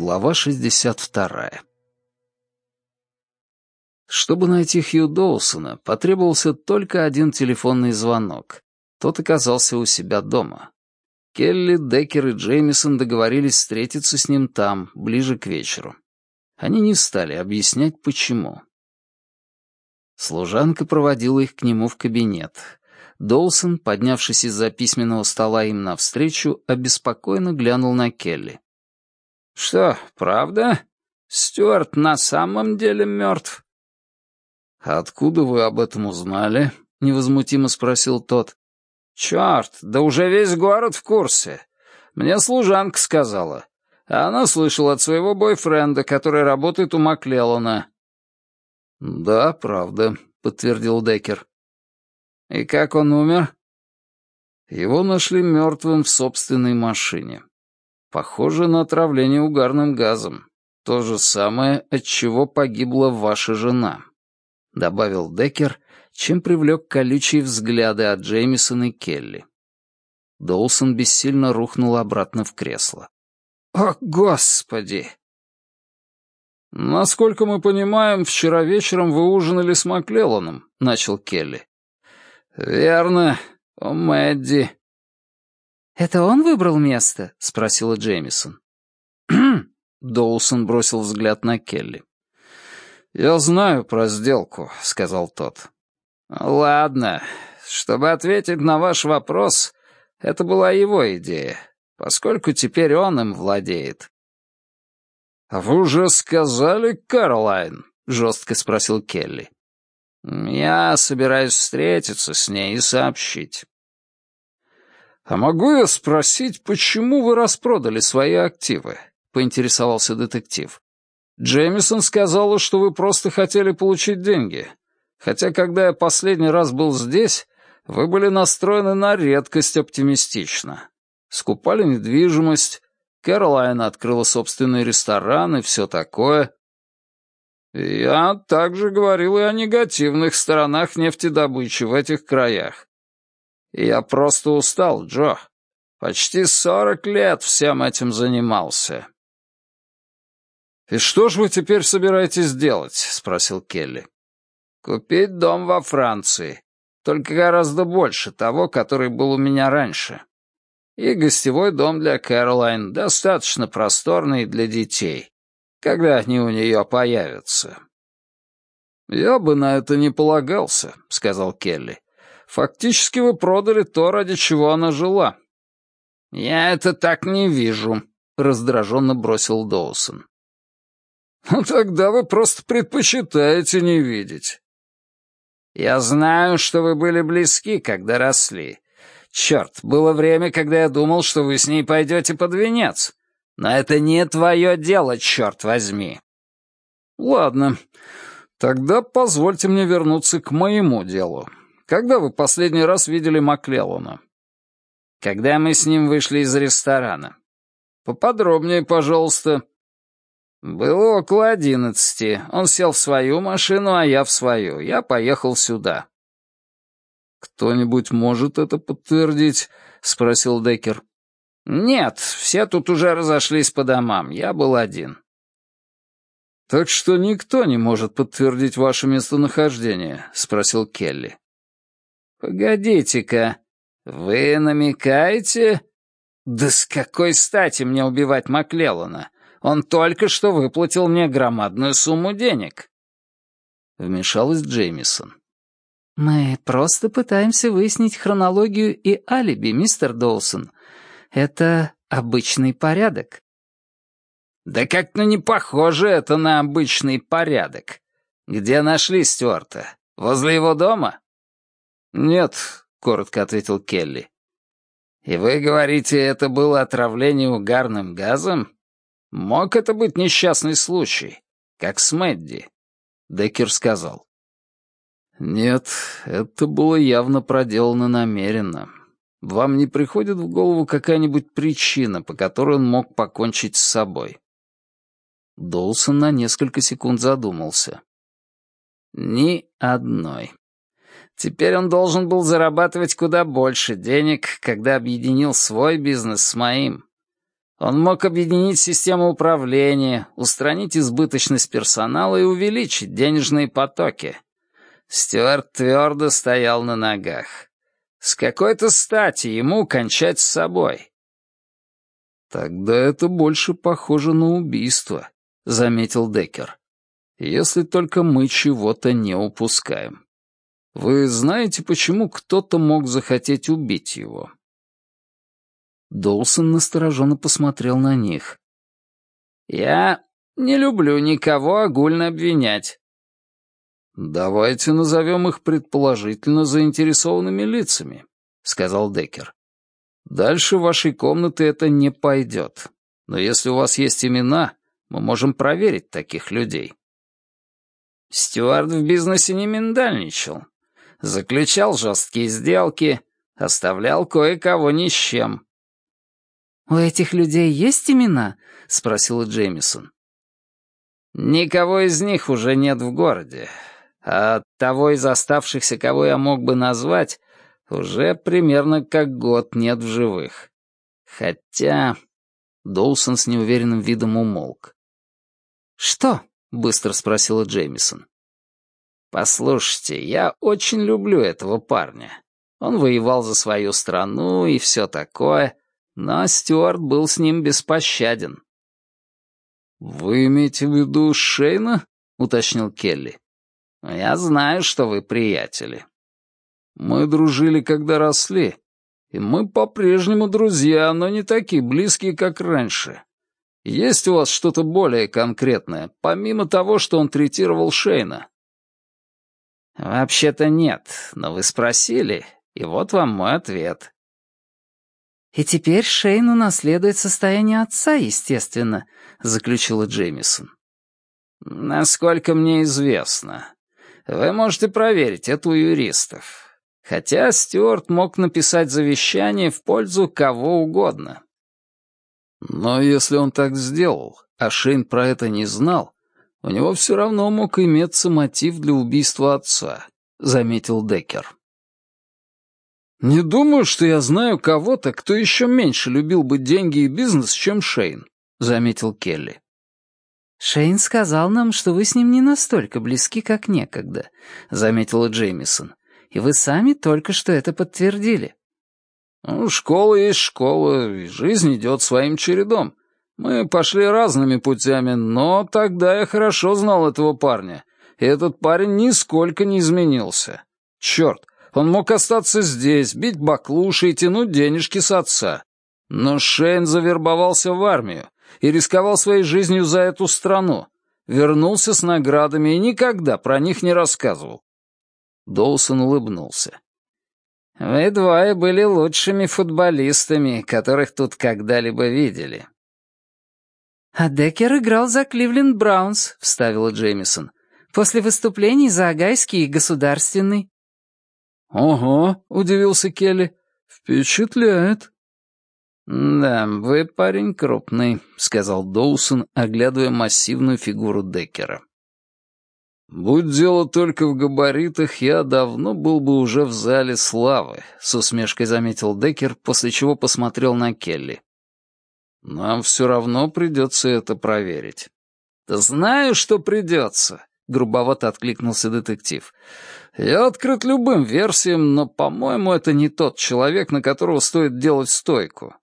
Глава 62. Чтобы найти Хью Доусона, потребовался только один телефонный звонок. Тот оказался у себя дома. Келли, Деккер и Джеймисон договорились встретиться с ним там, ближе к вечеру. Они не стали объяснять, почему. Служанка проводила их к нему в кабинет. Доусон, поднявшись из-за письменного стола им навстречу, обеспокоенно глянул на Келли. «Что, правда? Стюарт на самом деле мертв?» «Откуда вы об этом узнали?» — невозмутимо спросил тот. «Черт, да уже весь город в курсе. Мне служанка сказала. Она слышала от своего бойфренда, который работает у Маклеллана». «Да, правда», — подтвердил Деккер. «И как он умер?» Его нашли мертвым в собственной машине. Похоже на отравление угарным газом. То же самое, от чего погибла ваша жена», — добавил Деккер, чем привлек колючие взгляды от Джеймисона и Келли. Доусон бессильно рухнул обратно в кресло. «О, Господи!» «Насколько мы понимаем, вчера вечером вы ужинали с Маклелланом», — начал Келли. «Верно, у Мэдди», «Это он выбрал место?» — спросила Джеймисон. Доусон бросил взгляд на Келли. «Я знаю про сделку», — сказал тот. «Ладно, чтобы ответить на ваш вопрос, это была его идея, поскольку теперь он им владеет». «А вы уже сказали, Каролайн?» — жестко спросил Келли. «Я собираюсь встретиться с ней и сообщить». «А могу я спросить, почему вы распродали свои активы?» — поинтересовался детектив. «Джеймисон сказала, что вы просто хотели получить деньги. Хотя, когда я последний раз был здесь, вы были настроены на редкость оптимистично. Скупали недвижимость, Кэролайн открыла собственный ресторан и все такое». «Я также говорил и о негативных сторонах нефтедобычи в этих краях. Я просто устал, Джо. Почти сорок лет всем этим занимался. «И что же вы теперь собираетесь делать?» — спросил Келли. «Купить дом во Франции, только гораздо больше того, который был у меня раньше. И гостевой дом для Кэролайн, достаточно просторный для детей, когда они у нее появятся». «Я бы на это не полагался», — сказал Келли. Фактически вы продали то, ради чего она жила». «Я это так не вижу», — раздраженно бросил Доусон. «Ну тогда вы просто предпочитаете не видеть». «Я знаю, что вы были близки, когда росли. Черт, было время, когда я думал, что вы с ней пойдете под венец. Но это не твое дело, черт возьми». «Ладно, тогда позвольте мне вернуться к моему делу. Когда вы последний раз видели Маклеллана?» «Когда мы с ним вышли из ресторана». «Поподробнее, пожалуйста». «Было около одиннадцати. Он сел в свою машину, а я в свою. Я поехал сюда». «Кто-нибудь может это подтвердить?» — спросил Деккер. «Нет, все тут уже разошлись по домам. Я был один». «Так что никто не может подтвердить ваше местонахождение?» — спросил Келли. «Погодите-ка, вы намекаете?» «Да с какой стати мне убивать Маклеллана? Он только что выплатил мне громадную сумму денег». Вмешалась Джеймисон. «Мы просто пытаемся выяснить хронологию и алиби, мистер Доусон. Это обычный порядок». «Да как-то не похоже это на обычный порядок. Где нашли Стюарта? Возле его дома?» «Нет», — коротко ответил Келли. «И вы говорите, это было отравление угарным газом? Мог это быть несчастный случай, как с Мэдди?» Деккер сказал. «Нет, это было явно проделано намеренно. Вам не приходит в голову какая-нибудь причина, по которой он мог покончить с собой?» Доусон на несколько секунд задумался. «Ни одной». Теперь он должен был зарабатывать куда больше денег, когда объединил свой бизнес с моим. Он мог объединить систему управления, устранить избыточность персонала и увеличить денежные потоки. Стюарт твердо стоял на ногах. С какой-то стати ему кончать с собой. «Тогда это больше похоже на убийство», — заметил Деккер. «Если только мы чего-то не упускаем. Вы знаете, почему кто-то мог захотеть убить его?» Доусон настороженно посмотрел на них. «Я не люблю никого огульно обвинять». «Давайте назовем их предположительно заинтересованными лицами», — сказал Деккер. «Дальше вашей комнаты это не пойдет. Но если у вас есть имена, мы можем проверить таких людей». Стюарт в бизнесе не миндальничал. Заключал жесткие сделки, оставлял кое-кого ни с чем. «У этих людей есть имена?» — спросила Джеймисон. «Никого из них уже нет в городе. А того из оставшихся, кого я мог бы назвать, уже примерно как год нет в живых. Хотя...» Доусон с неуверенным видом умолк. «Что?» — быстро спросила Джеймисон. «Послушайте, я очень люблю этого парня. Он воевал за свою страну и все такое, но Стюарт был с ним беспощаден. «Вы имеете в виду Шейна?» — уточнил Келли. «Я знаю, что вы приятели». «Мы дружили, когда росли, и мы по-прежнему друзья, но не такие близкие, как раньше. Есть у вас что-то более конкретное, помимо того, что он третировал Шейна?» «Вообще-то нет, но вы спросили, и вот вам мой ответ. «И теперь Шейн унаследует состояние отца, естественно», — заключила Джеймисон. «Насколько мне известно. Вы можете проверить это у юристов. Хотя Стюарт мог написать завещание в пользу кого угодно». «Но если он так сделал, а Шейн про это не знал, у него все равно мог иметься мотив для убийства отца», — заметил Деккер. «Не думаю, что я знаю кого-то, кто еще меньше любил бы деньги и бизнес, чем Шейн», — заметил Келли. «Шейн сказал нам, что вы с ним не настолько близки, как некогда», — заметила Джеймисон. «И вы сами только что это подтвердили». «Ну, школа есть школа, и жизнь идет своим чередом. Мы пошли разными путями, но тогда я хорошо знал этого парня, и этот парень нисколько не изменился. Черт, он мог остаться здесь, бить баклуши и тянуть денежки с отца. Но Шейн завербовался в армию и рисковал своей жизнью за эту страну. Вернулся с наградами и никогда про них не рассказывал. Доусон улыбнулся. «Вы двое были лучшими футболистами, которых тут когда-либо видели». «А Деккер играл за Кливленд Браунс», — вставила Джеймисон. «После выступлений за Агайский и Государственный». «Ого», — удивился Келли, — «впечатляет». «Да, вы парень крупный», — сказал Доусон, оглядывая массивную фигуру Деккера. «Будь дело только в габаритах, я давно был бы уже в зале славы», — с усмешкой заметил Деккер, после чего посмотрел на Келли. «Нам все равно придется это проверить». «Да знаю, что придется», — грубовато откликнулся детектив. «Я открыт любым версиям, но, по-моему, это не тот человек, на которого стоит делать стойку».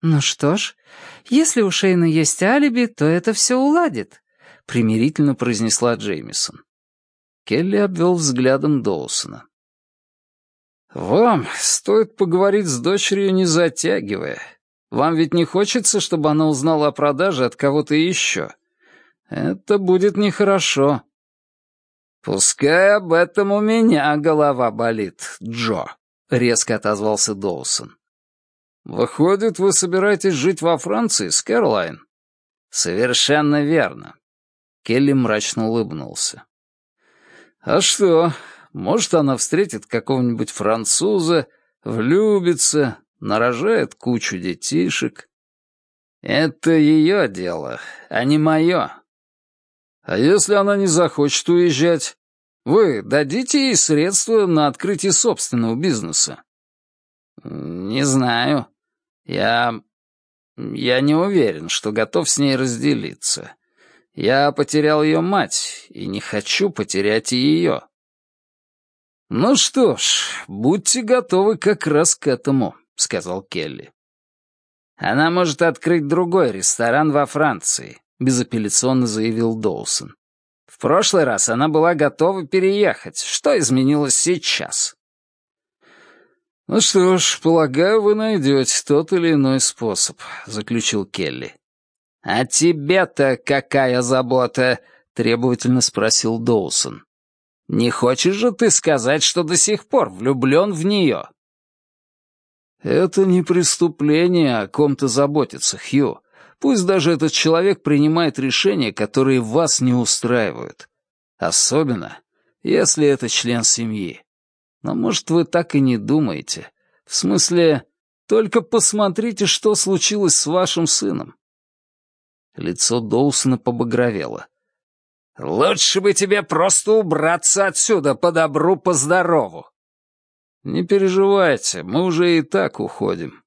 «Ну что ж, если у Шейна есть алиби, то это все уладит», — примирительно произнесла Джеймисон. Келли обвел взглядом Доусона. «Вам стоит поговорить с дочерью, не затягивая. Вам ведь не хочется, чтобы она узнала о продаже от кого-то еще?» Это будет нехорошо. Пускай об этом у меня голова болит, Джо, резко отозвался Доусон. Выходит, вы собираетесь жить во Франции с Кэролайн? Совершенно верно. Келли мрачно улыбнулся. А что, может, она встретит какого-нибудь француза, влюбится, нарожает кучу детишек? Это ее дело, а не мое. А если она не захочет уезжать? Вы дадите ей средства на открытие собственного бизнеса? Не знаю. Я... я не уверен, что готов с ней разделиться. Я потерял ее мать и не хочу потерять и ее. «Ну что ж, будьте готовы как раз к этому», — сказал Келли. «Она может открыть другой ресторан во Франции», — безапелляционно заявил Доусон. «В прошлый раз она была готова переехать. Что изменилось сейчас?» «Ну что ж, полагаю, вы найдете тот или иной способ», — заключил Келли. «А тебе-то какая забота?» — требовательно спросил Доусон. «Не хочешь же ты сказать, что до сих пор влюблен в нее?» «Это не преступление о ком-то заботиться, Хью. Пусть даже этот человек принимает решения, которые вас не устраивают. Особенно, если это член семьи. Но, может, вы так и не думаете. В смысле, только посмотрите, что случилось с вашим сыном». Лицо Доусона побагровело. «Лучше бы тебе просто убраться отсюда по добру, по здорову. «Не переживайте, мы уже и так уходим.